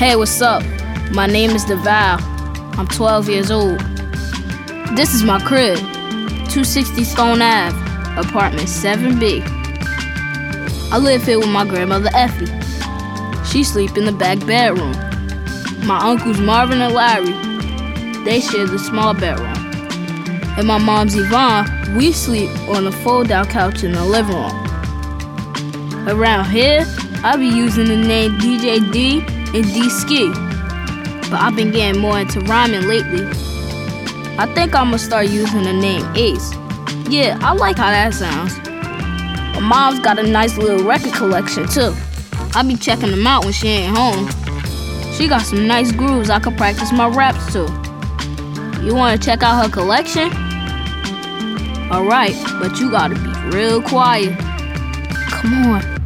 Hey, what's up? My name is DeVal. I'm 12 years old. This is my crib, 260 Stone Ave, apartment 7B. I live here with my grandmother Effie. She sleep in the back bedroom. My uncles Marvin and Larry, they share the small bedroom. And my mom's Yvonne, we sleep on the fold-out couch in the living room. Around here, I be using the name DJ D and D Ski. But I've been getting more into rhyming lately. I think I'm gonna start using the name Ace. Yeah, I like how that sounds. My mom's got a nice little record collection too. I'll be checking them out when she ain't home. She got some nice grooves I could practice my raps to. You wanna check out her collection? Alright, but you gotta be real quiet. Come on.